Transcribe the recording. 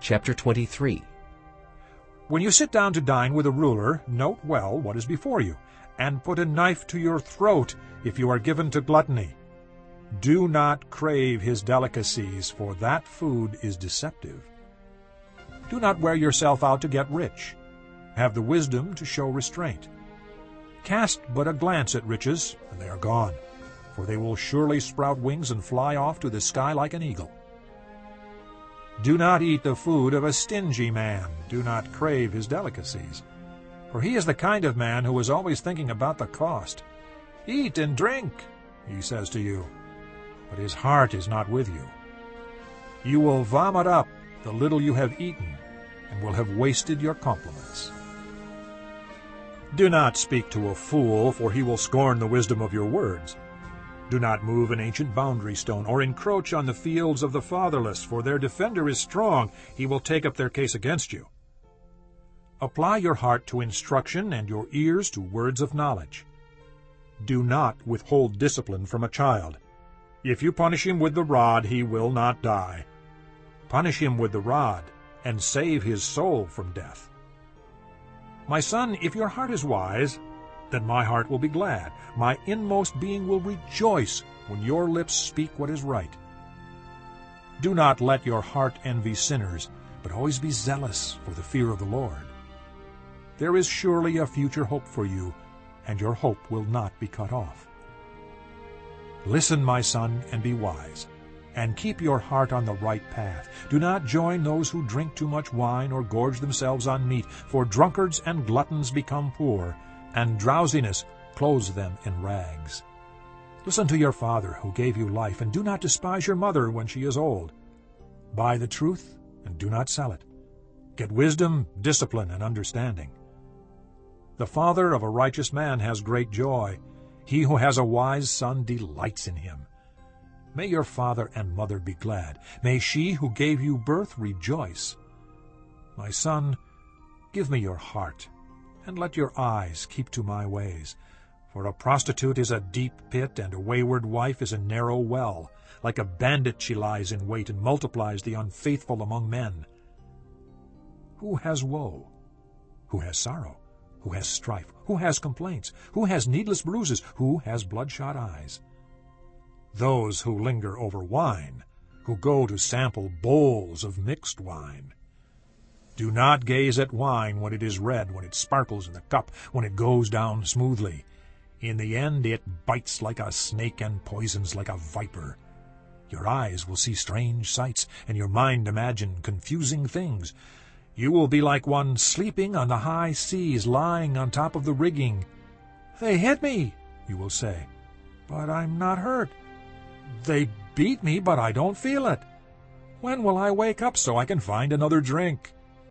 Chapter 23 When you sit down to dine with a ruler, note well what is before you, and put a knife to your throat if you are given to gluttony. Do not crave his delicacies, for that food is deceptive. Do not wear yourself out to get rich. Have the wisdom to show restraint. Cast but a glance at riches, and they are gone, for they will surely sprout wings and fly off to the sky like an eagle. Do not eat the food of a stingy man. Do not crave his delicacies. For he is the kind of man who is always thinking about the cost. Eat and drink, he says to you, but his heart is not with you. You will vomit up the little you have eaten, and will have wasted your compliments. Do not speak to a fool, for he will scorn the wisdom of your words. Do not move an ancient boundary stone, or encroach on the fields of the fatherless, for their defender is strong, he will take up their case against you. Apply your heart to instruction and your ears to words of knowledge. Do not withhold discipline from a child. If you punish him with the rod, he will not die. Punish him with the rod, and save his soul from death. My son, if your heart is wise, then my heart will be glad. My inmost being will rejoice when your lips speak what is right. Do not let your heart envy sinners, but always be zealous for the fear of the Lord. There is surely a future hope for you, and your hope will not be cut off. Listen, my son, and be wise, and keep your heart on the right path. Do not join those who drink too much wine or gorge themselves on meat, for drunkards and gluttons become poor, and drowsiness clothes them in rags. Listen to your father who gave you life, and do not despise your mother when she is old. Buy the truth, and do not sell it. Get wisdom, discipline, and understanding. The father of a righteous man has great joy. He who has a wise son delights in him. May your father and mother be glad. May she who gave you birth rejoice. My son, give me your heart, and let your eyes keep to my ways. For a prostitute is a deep pit, and a wayward wife is a narrow well. Like a bandit she lies in wait, and multiplies the unfaithful among men. Who has woe? Who has sorrow? Who has strife? Who has complaints? Who has needless bruises? Who has bloodshot eyes? Those who linger over wine, who go to sample bowls of mixed wine. Do not gaze at wine when it is red, when it sparkles in the cup, when it goes down smoothly. In the end it bites like a snake and poisons like a viper. Your eyes will see strange sights, and your mind imagine confusing things. You will be like one sleeping on the high seas, lying on top of the rigging. They hit me, you will say, but I'm not hurt. They beat me, but I don't feel it. When will I wake up so I can find another drink?